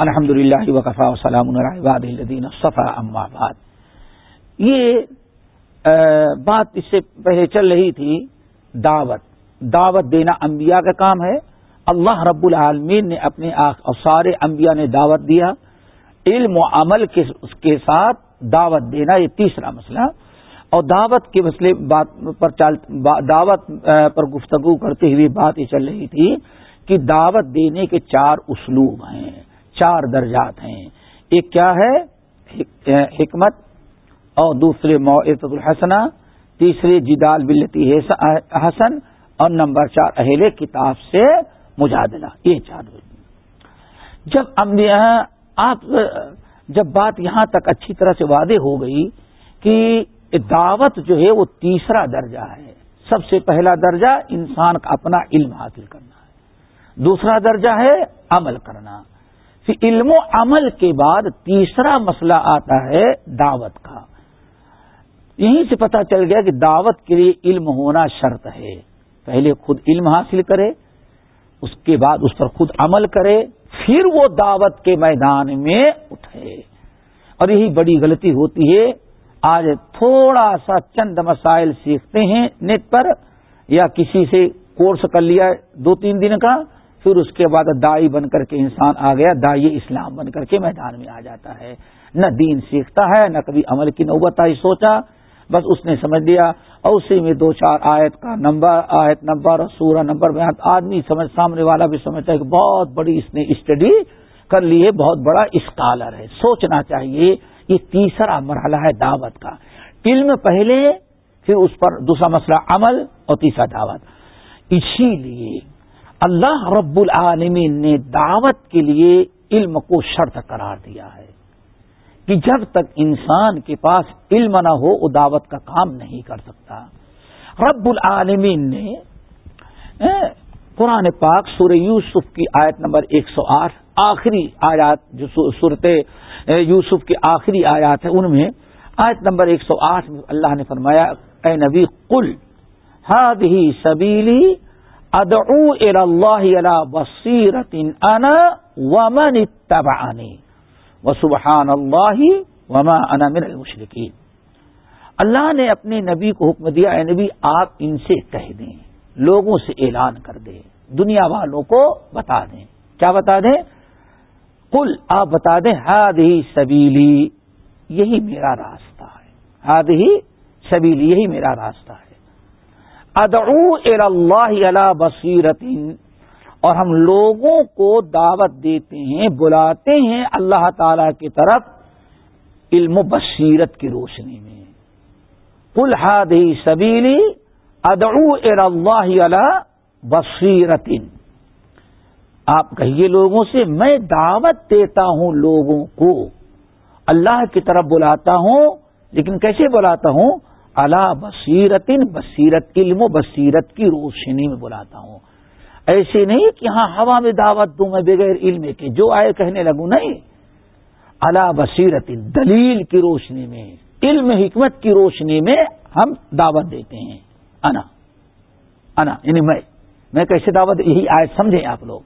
الحمد للہ وقفا وسلام الدین صفا اماباد یہ بات اس سے پہلے چل رہی تھی دعوت۔ دعوت دینا انبیاء کا کام ہے۔ اللہ رب العالمین نے اپنے سارے انبیاء نے دعوت دیا۔ علم و عمل کے ساتھ دعوت دینا یہ تیسرا مسئلہ۔ اور دعوت کے مسئلے بات پر دعوت پر گفتگو کرتے ہوئے بات یہ چل رہی تھی کہ دعوت دینے کے چار اسلوب ہیں۔ چار درجات ہیں۔ ایک کیا ہے؟ حکمت، اور دوسرے معت الحسنہ، تیسرے جدال بلتی حسن، اور نمبر چار اہل کتاب سے مجادلہ۔ یہ چار۔ جب آپ جب بات یہاں تک اچھی طرح سے واضح ہو گئی کہ دعوت جو ہے وہ تیسرا درجہ ہے۔ سب سے پہلا درجہ انسان کا اپنا علم حاصل کرنا ہے۔ دوسرا درجہ ہے عمل کرنا۔ علم و عمل کے بعد تیسرا مسئلہ آتا ہے دعوت کا۔ یہیں سے پتا چل گیا کہ دعوت کے لیے علم ہونا شرط ہے۔ پہلے خود علم حاصل کرے، اس کے بعد اس پر خود عمل کرے، پھر وہ دعوت کے میدان میں اٹھے۔ اور یہی بڑی غلطی ہوتی ہے۔ آج تھوڑا سا چند مسائل سیکھتے ہیں نیٹ پر، یا کسی سے کورس کر لیا دو تین دن کا پھر اس کے بعد دائی بن کر کے انسان آ گیا، دائی اسلام بن کر کے میدان میں آ جاتا ہے۔ نہ دین سیکھتا ہے، نہ کبھی عمل کی نوبت آئی، سوچا، بس اس نے سمجھ لیا۔ اور اسی میں دو چار آیت کا نمبر، آیت نمبر، سورہ نمبر میں آدمی سمجھ، سامنے والا بھی سمجھتا ہے کہ بہت بڑی اس نے اسٹڈی کر لی ہے، بہت بڑا اسکالر ہے۔ سوچنا چاہیے، یہ تیسرا مرحلہ ہے دعوت کا۔ علم پہلے، پھر اس پر دوسرا مسئلہ عمل اور تیسرا دعوت۔ اسی لیے اللہ رب العالمین نے دعوت کے لیے علم کو شرط قرار دیا ہے کہ جب تک انسان کے پاس علم نہ ہو، وہ دعوت کا کام نہیں کر سکتا۔ رب العالمین نے قرآن پاک سورہ یوسف کی آیت نمبر ایک سو آٹھ، آخری آیات جو صورت یوسف کی آخری آیات ہیں، ان میں آیت نمبر ایک سو آٹھ میں اللہ نے فرمایا، اے نبی کل ہاد ہی سبیلی ادعو اللہ بصیرت انا ومن اتبعنی وسبحان اللہ وما انا من المشرکین اللہ نے اپنے نبی کو حکم دیا، اے نبی، آپ ان سے کہہ دیں، لوگوں سے اعلان کر دیں، دنیا والوں کو بتا دیں۔ کیا بتا دیں؟ کل آپ بتا دیں ہاد ہی سبیلی، یہی میرا راستہ ہے۔ ہاد ہی سبیلی، یہی میرا راستہ ہے۔ ادعو اللہ علا بصیرت اور ہم لوگوں کو دعوت دیتے ہیں، بلاتے ہیں اللہ تعالی کی طرف علم و بصیرت کی روشنی میں۔ کل ہاد سبیلی ادعو اللہ علا بصیرتن آپ کہیے لوگوں سے، میں دعوت دیتا ہوں لوگوں کو۔ اللہ کی طرف بلاتا ہوں، لیکن کیسے بلاتا ہوں؟ اللہ بصیرت بصیرت علم و بصیرت کی روشنی میں بلاتا ہوں۔ ایسے نہیں کہ ہاں ہوا میں دعوت دوں میں بغیر علم کے، جو آئے کہنے لگوں، نہیں۔ اللہ بصیرت دلیل کی روشنی میں، علم حکمت کی روشنی میں ہم دعوت دیتے ہیں۔ انا انا یعنی میں۔ میں کیسے دعوت یہی آئے سمجھیں آپ لوگ۔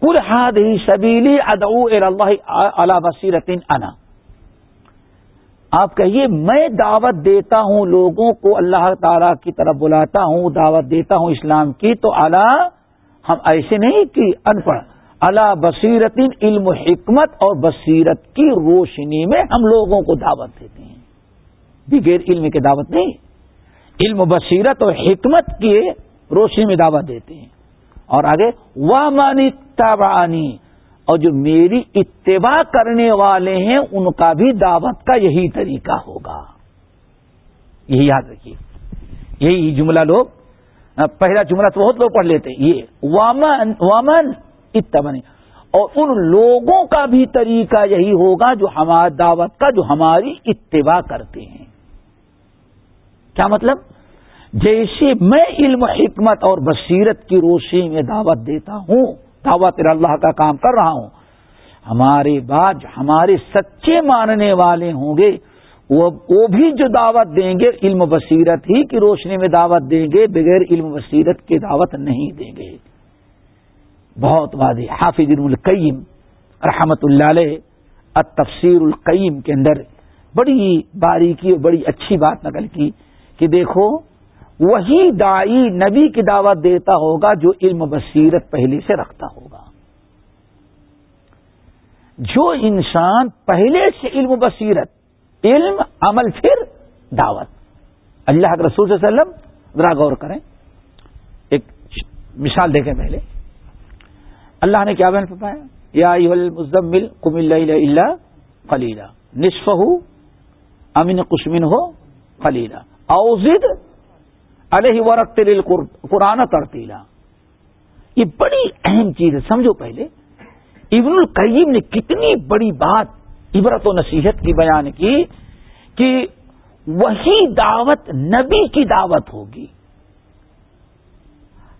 کل ہاد ہی سبیلی ادعو اللہ علا بصیرت انا۔ آپ کہیے، میں دعوت دیتا ہوں لوگوں کو اللہ تعالی کی طرف بلاتا ہوں، دعوت دیتا ہوں اسلام کی، تو اللہ ہم ایسے نہیں کہ ان پڑھ اللہ بصیرت علم و حکمت اور بصیرت کی روشنی میں ہم لوگوں کو دعوت دیتے ہیں۔ بغیر علم کی دعوت نہیں، علم و بصیرت اور حکمت کی روشنی میں دعوت دیتے ہیں۔ اور آگے وہ مانی اور جو میری اتباع کرنے والے ہیں، ان کا بھی دعوت کا یہی طریقہ ہوگا۔ یہی یاد رکھیے۔ یہی جملہ لوگ، پہلا جملہ تو بہت لوگ پڑھ لیتے یہ وامن وامن اتبنی۔ اور ان لوگوں کا بھی طریقہ یہی ہوگا جو ہماری دعوت کا، جو ہماری اتباع کرتے ہیں۔ کیا مطلب؟ جیسے میں علم، حکمت اور بصیرت کی روشنی میں دعوت دیتا ہوں دعوت اللہ کا کام کر رہا ہوں۔ ہمارے بعد ہمارے سچے ماننے والے ہوں گے۔ وہ بھی جو دعوت دیں گے، علم بصیرت ہی کی روشنی میں دعوت دیں گے، بغیر علم بصیرت کی دعوت نہیں دیں گے۔ بہت واضح۔ حافظ القیم رحمت اللہ علیہ تفسیر القیم کے اندر بڑی باریکی اور بڑی اچھی بات نقل کی کہ دیکھو وہی دائی نبی کی دعوت دیتا ہوگا جو علم بصیرت پہلے سے رکھتا ہوگا۔ جو انسان پہلے سے علم بصیرت، علم، عمل، پھر دعوت۔ اللہ کے رسول صلی اللہ علیہ وسلم، ذرا غور کریں۔ ایک مثال دیکھیں پہلے۔ اللہ نے کیا بیان پایا یا مزمل کم اللہ خلیلہ نصف ہو امین کشمن ہو خلیلہ اوزد علیہ ورق تل قرآن ترتیلا۔ یہ بڑی اہم چیز ہے۔ سمجھو پہلے، ابن القیم نے کتنی بڑی بات عبرت و نصیحت کی، بیان کی کہ وہی دعوت نبی کی دعوت ہوگی۔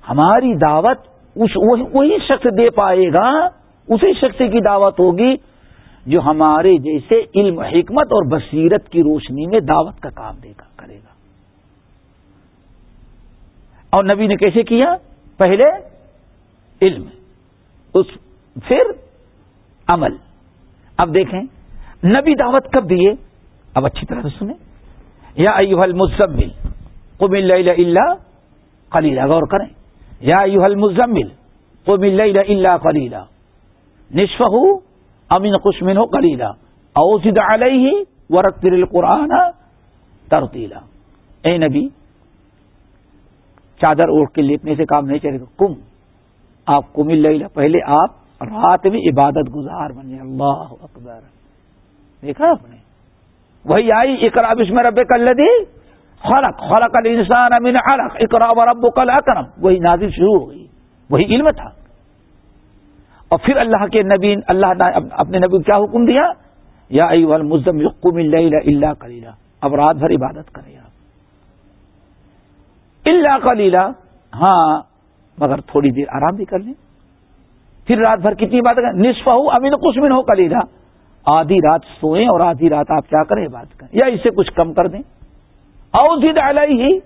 ہماری دعوت اس وہی شخص دے پائے گا، اسی شخص کی دعوت ہوگی جو ہمارے جیسے علم حکمت اور بصیرت کی روشنی میں دعوت کا کام دے گا، کرے گا۔ اور نبی نے کیسے کیا؟ پہلے علم، اس پھر عمل۔ اب دیکھیں، نبی دعوت کب دیے؟ اب اچھی طرح سے سنیں۔ یا ایوہ المزمل، قم اللیل الا قلیلا، غور کریں۔ یا ایوہ المزمل، قم اللیل الا قلیلا۔ نصفہ امین قسمن ہو کلیلا اوزد علیہ ورتر القرآن ترتیلا۔ اے نبی چادر اوڑھ کے لیپنے سے کام نہیں چلے گا۔ کم۔ آپ کم اللہ پہلے آپ رات میں عبادت گزار بنے۔ اللہ اکبر۔ دیکھا آپ نے؟ وہی آئی اقرا بسم رب کل دی خلق۔ خلق الانسان من علق۔ اقرا و رب کل اکرم وہی نازل شروع ہو گئی۔ وہی علم تھا۔ اور پھر اللہ کے نبی، اللہ نے اپنے نبی کیا حکم دیا؟ یا ایوہ المزم یقم اللیل الا قلیلا۔ اب رات بھر عبادت کرے۔ اللہ کلیلہ ہاں۔ مگر تھوڑی دیر آرام بھی کر لیں۔ پھر رات بھر کتنی بات کریں۔ نصف ہو امین کچھ بھی ہو کلیلہ آدھی رات سوئیں اور آدھی رات آپ کیا کریں بات کریں۔ یا اسے کچھ کم کر دیں۔ اور زد ہی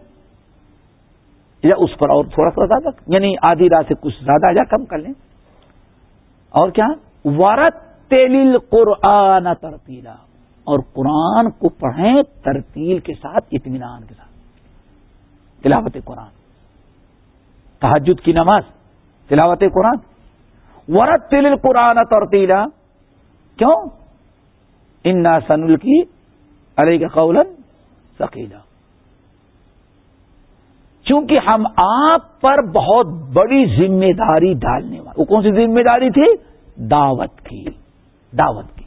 یا اس پر اور تھوڑا سا زیادہ۔ یعنی آدھی رات سے کچھ زیادہ یا کم کر لیں۔ اور کیا؟ وارت تیل قرآن ترتیلا اور قرآن کو پڑھیں ترتیل کے ساتھ اطمینان کے ساتھ۔ تلاوت قرآن۔ تحجد کی نماز، تلاوت قرآن۔ ورت تل قرآن ترتیلا کیوں؟ ان سنل کی علیہ کا قولن سکیلا چونکہ ہم آپ پر بہت بڑی ذمہ داری ڈالنے والے۔ وہ کون سی ذمہ داری تھی؟ دعوت کی۔ دعوت کی۔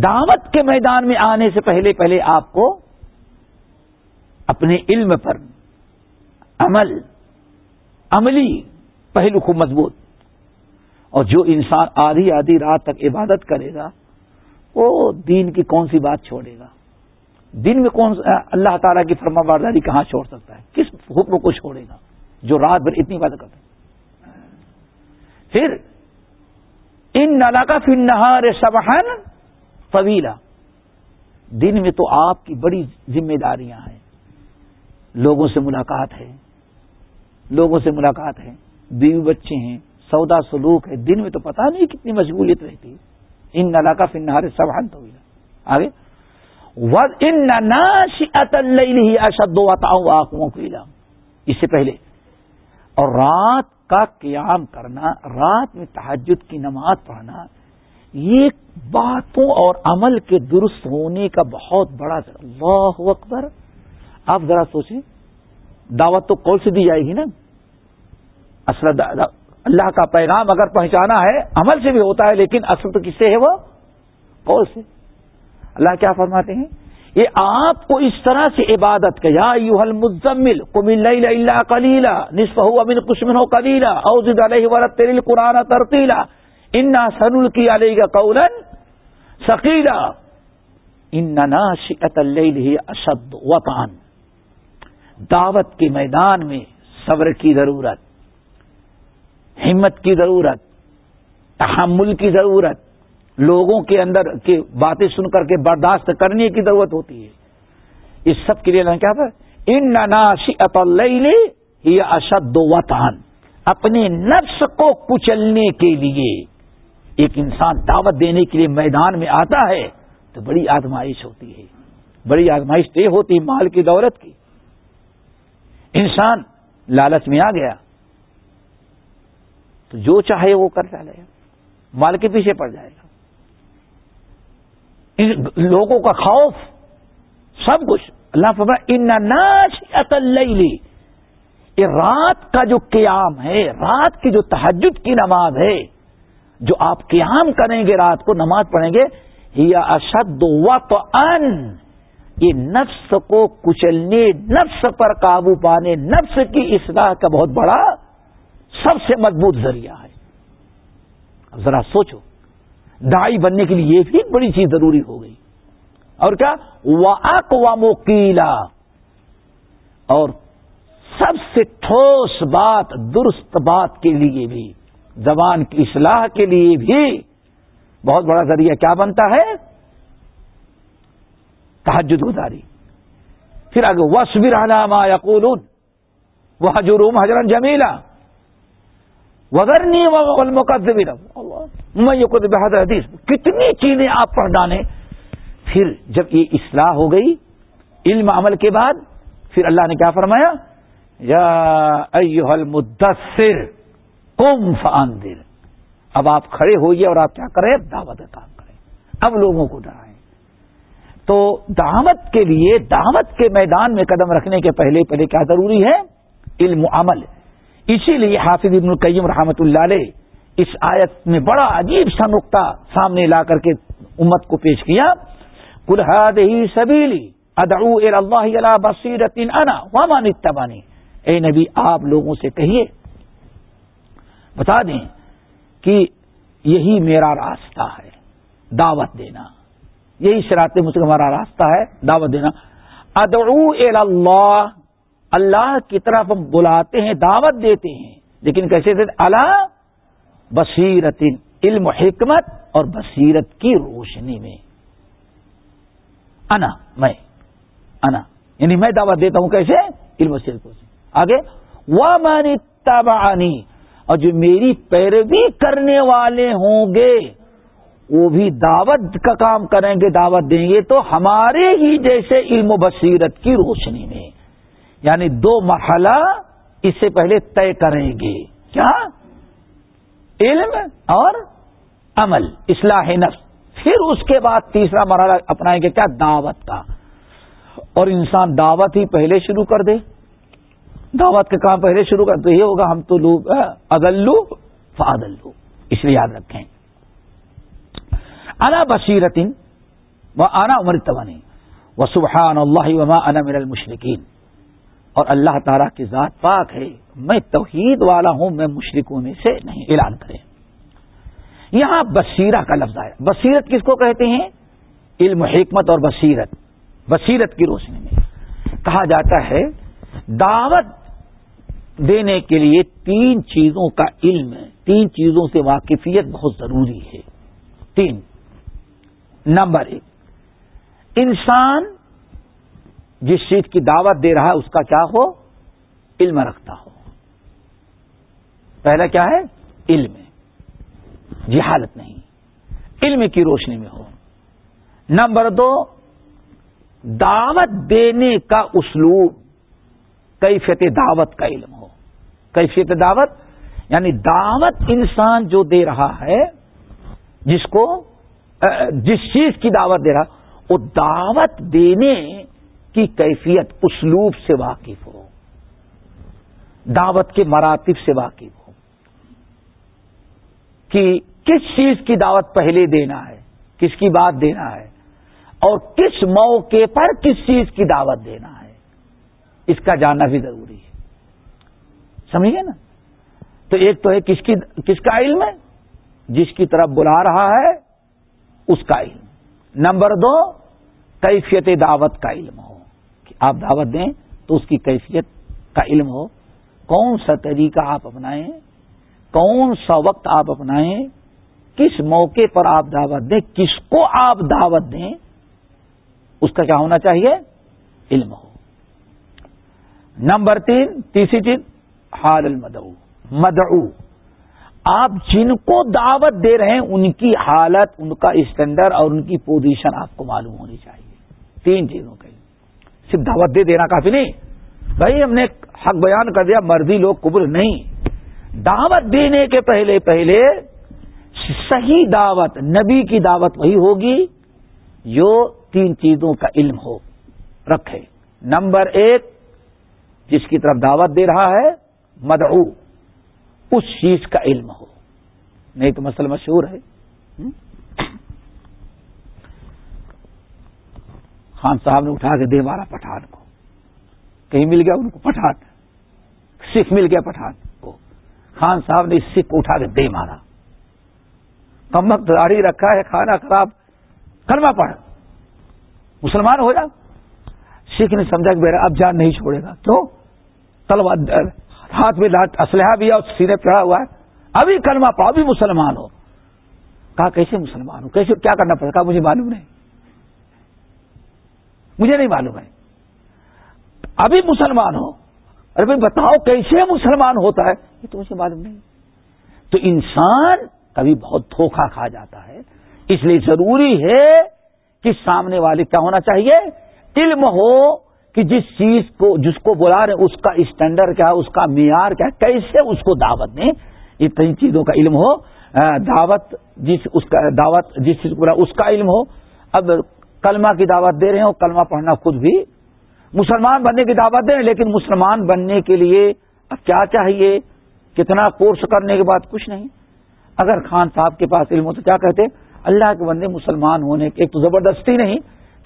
دعوت کے میدان میں آنے سے پہلے پہلے آپ کو اپنے علم پر عمل، عملی پہلو کو مضبوط۔ اور جو انسان آدھی آدھی رات تک عبادت کرے گا، وہ دین کی کون سی بات چھوڑے گا؟ دن میں کون اللہ تعالیٰ کی فرما بارداری کہاں چھوڑ سکتا ہے؟ کس حکم کو چھوڑے گا جو رات بھر اتنی بات کرتا ہے؟ پھر، ان نالا کا فن نہار سبحن فویلا دن میں تو آپ کی بڑی ذمہ داریاں ہیں۔ لوگوں سے ملاقات ہے۔ لوگوں سے ملاقات ہے۔ بیوی بچے ہیں، سودا سلوک ہے۔ دن میں تو پتا نہیں کتنی مشغولیت رہتی۔ ان نالا کا فن نہار سبحن طویلا۔ آگے۔ اشد اس سے پہلے۔ اور رات کا قیام کرنا، رات میں تحجد کی نماز پڑھنا، یہ باتوں اور عمل کے درست ہونے کا بہت بڑا اللہ اکبر۔ آپ ذرا سوچیں، دعوت تو کون سے دی جائے گی نا۔ اصل اللہ کا پیغام اگر پہنچانا ہے، عمل سے بھی ہوتا ہے، لیکن اصل تو کس سے ہے وہ؟ کون سے۔ اللہ کیا فرماتے ہیں؟ یہ آپ کو اس طرح سے عبادت کا، یا یو حل مزمل اللہ کلیلا نصف امن کشمن ہو کلیلا اوزد علیہ ورت تیل قرآن ترتیلا۔ انا سن کی علیہ کا قولن سکیلا اننا شکت اللہ اشد وطان دعوت کے میدان میں صبر کی ضرورت، ہمت کی ضرورت، تحمل کی ضرورت، لوگوں کے اندر کی باتیں سن کر کے برداشت کرنے کی ضرورت ہوتی ہے۔ اس سب کے لیے کیا ان ناشی یہ اشد وطان اپنے نفس کو کچلنے کے لیے ایک انسان دعوت دینے کے لیے میدان میں آتا ہے تو بڑی آزمائش ہوتی ہے۔ بڑی آزمائش طے ہوتی ہے مال کی دولت کی۔ انسان لالچ میں آ گیا تو جو چاہے وہ کر ڈالے گا مال کے پیچھے پڑ جائے گا۔ ان لوگوں کا خوف، سب کچھ۔ اللہ فبا ان ناچ لی یہ رات کا جو قیام ہے، رات کی جو تحجد کی نماز ہے، جو آپ قیام کریں گے، رات کو نماز پڑھیں گے یا اشد و ان یہ نفس کو کچلنے، نفس پر قابو پانے، نفس کی اصلاح کا بہت بڑا سب سے مضبوط ذریعہ ہے۔ اب ذرا سوچو دائی بننے کے لیے یہ بھی بڑی چیز ضروری ہو گئی۔ اور کیا؟ واقو کیلا اور سب سے ٹھوس بات، درست بات کے لیے بھی، زبان کی اصلاح کے لیے بھی بہت بڑا ذریعہ کیا بنتا ہے؟ تحجد گزاری پھر آگے وسبر علامہ یقول وہ حجروم حجرن جمیلا وغیر نہیں میں یہ خود حدیث کتنی چیزیں آپ پڑھ ڈالیں پھر جب یہ اصلاح ہو گئی، علم عمل کے بعد، پھر اللہ نے کیا فرمایا؟ یا ایوہ المدثر، قم فاندر۔ اب آپ کھڑے ہوئیے اور آپ کیا کریں؟ دعوت کام کریں۔ اب لوگوں کو ڈرائیں۔ تو دعوت کے لیے، دعوت کے میدان میں قدم رکھنے کے پہلے پہلے کیا ضروری ہے؟ علم و عمل۔ اسی لیے حافظ ابن القیم رحمت اللہ علیہ اس آیت میں بڑا عجیب سا نقطہ سامنے لا کر کے امت کو پیش کیا۔ کلحاد ہی سبیلی ادعو اللہ بصیرت انا وامان اتبانی اے نبی، آپ لوگوں سے کہیے۔ بتا دیں کہ یہی میرا راستہ ہے۔ دعوت دینا۔ یہی شراط مسلم ہمارا راستہ ہے، دعوت دینا۔ ادعو اللہ اللہ کی طرف ہم بلاتے ہیں، دعوت دیتے ہیں۔ لیکن کیسے؟ دیتے اللہ بصیرت علم و حکمت اور بصیرت کی روشنی میں۔ انا میں، انا۔ یعنی میں دعوت دیتا ہوں کیسے؟ علم و روشنی آگے وہ مانی اور جو میری پیروی کرنے والے ہوں گے وہ بھی دعوت کا کام کریں گے، دعوت دیں گے، تو ہمارے ہی جیسے علم و بصیرت کی روشنی میں یعنی دو مرحلہ اس سے پہلے طے کریں گے۔ کیا؟ علم اور عمل، اصلاح نفس۔ پھر اس کے بعد تیسرا مرحلہ اپنائیں گے کیا؟ دعوت کا۔ اور انسان دعوت ہی پہلے شروع کر دے۔ دعوت کا کام پہلے شروع کر تو یہ ہوگا ہم تو لوگ ادلو فادلو اس لیے یاد رکھیں۔ انا بصیرت و آنا عمر توانی و سبحان اللہ وما انا من المشرقین اور اللہ تعالیٰ کی ذات پاک ہے. میں توحید والا ہوں، میں مشرقوں میں سے نہیں، اعلان کریں. یہاں بصیرہ کا لفظ ہے بصیرت کس کو کہتے ہیں؟ علم حکمت اور بصیرت. بصیرت کی روشنی میں. کہا جاتا ہے، دعوت دینے کے لیے تین چیزوں کا علم تین چیزوں سے واقفیت بہت ضروری ہے. تین. نمبر ایک۔ انسان جس چیز کی دعوت دے رہا ہے، اس کا کیا ہو؟ علم رکھتا ہو۔ پہلا کیا ہے؟ علم۔ جہالت نہیں۔ علم کی روشنی میں ہو۔ نمبر دو، دعوت دینے کا اسلوب، کیفیت دعوت کا علم ہو۔ کیفیت دعوت یعنی دعوت انسان جو دے رہا ہے، جس کو جس چیز کی دعوت دے رہا، وہ دعوت دینے کی کیفیت اسلوب سے واقف ہو۔ دعوت کے مراتب سے واقف ہو۔ کہ کس چیز کی دعوت پہلے دینا ہے، کس کی بات دینا ہے، اور کس موقع پر کس چیز کی دعوت دینا ہے۔ اس کا جاننا بھی ضروری ہے۔ سمجھیے نا؟ تو ایک تو ہے، کس کی، کس کا علم ہے؟ جس کی طرف بلا رہا ہے اس کا علم۔ نمبر دو، کیفیت دعوت کا علم ہو۔ کہ آپ دعوت دیں تو اس کی کیفیت کا علم ہو۔ کون سا طریقہ آپ اپنائیں؟ کون سا وقت آپ اپنائیں؟ کس موقع پر آپ دعوت دیں؟ کس کو آپ دعوت دیں؟ اس کا کیا ہونا چاہیے؟ علم ہو۔ نمبر تین، تیسری چیز، حال المدعو۔ مدعو۔ آپ جن کو دعوت دے رہے ہیں، ان کی حالت، ان کا اسٹینڈرڈ اور ان کی پوزیشن آپ کو معلوم ہونی چاہیے۔ تین چیزوں کے صرف دعوت دے دینا کافی نہیں۔ بھائی، ہم نے حق بیان کر دیا، مرضی لوگ قبول نہیں۔ دعوت دینے کے پہلے پہلے صحیح دعوت، نبی کی دعوت وہی ہوگی جو تین چیزوں کا علم ہو۔ رکھے نمبر ایک، جس کی طرف دعوت دے رہا ہے، مدعو۔ اس چیز کا علم ہو۔ نہیں تو مسئلہ مشہور ہے۔ خان صاحب نے اٹھا کے دے مارا پٹھان کو۔ کہیں مل گیا ان کو پٹھان۔ سکھ مل گیا پٹھان کو۔ خان صاحب نے اس سکھ کو اٹھا کے دے مارا۔ کمک داڑھی رکھا ہے، کھانا خراب کرنا پڑ مسلمان ہو جا۔ سکھ نے سمجھا کہ میرا اب جان نہیں چھوڑے گا۔ کیوں تلوار ہاتھ میں اسلحہ بھی اور سینے چڑھا ہوا ہے۔ ابھی کلمہ پڑھا ابھی مسلمان ہو۔ کہا، کیسے مسلمان ہو کیسے کیا کرنا پڑے گا؟ مجھے معلوم نہیں۔ مجھے نہیں معلوم ہے۔ ابھی مسلمان ہو۔ ارے بھائی، بتاؤ کیسے مسلمان ہوتا ہے؟ یہ تو مجھے معلوم نہیں۔ تو انسان کبھی بہت دھوکھا کھا جاتا ہے۔ اس لیے ضروری ہے کہ سامنے والے کیا ہونا چاہیے؟ علم ہو۔ کہ جس چیز کو جس کو بلا رہے اس کا اسٹینڈرڈ کیا ہے، اس کا معیار کیا ہے، کیسے اس کو دعوت دیں؟ اتنی چیزوں کا علم ہو۔ دعوت جس اس کا، دعوت جس چیز کو اس کا علم ہو۔ اب کلمہ کی دعوت دے رہے ہو، کلمہ پڑھنا خود بھی۔ مسلمان بننے کی دعوت دیں لیکن مسلمان بننے کے لیے اب کیا چاہیے؟ کتنا کورس کرنے کے بعد؟ کچھ نہیں۔ اگر خان صاحب کے پاس علم ہو تو کیا کہتے اللہ کے بندے مسلمان ہونے کے ایک تو زبردستی نہیں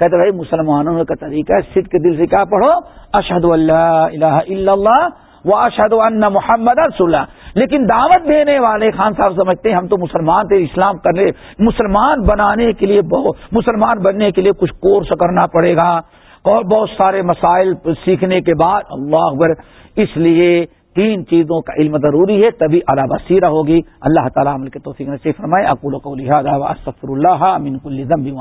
کہتے بھائی مسلمانوں کا طریقہ ہے کے دل سے کیا پڑھو اشد اللہ الہ الا اللہ وہ اشد اللہ محمد اللہ۔ لیکن دعوت دینے والے خان صاحب سمجھتے ہیں، ہم تو مسلمان تھے، اسلام کرنے، مسلمان بنانے کے لیے مسلمان بننے کے لیے کچھ کورس کرنا پڑے گا۔ اور بہت سارے مسائل سیکھنے کے بعد اللہ اکبر، اس لیے تین چیزوں کا علم ضروری ہے، تبھی اللہ بصیرہ ہوگی۔ اللہ تعالیٰ عمل کے توفیق نصیب فرمائے۔ اکول کو لہٰذا اللہ امین کل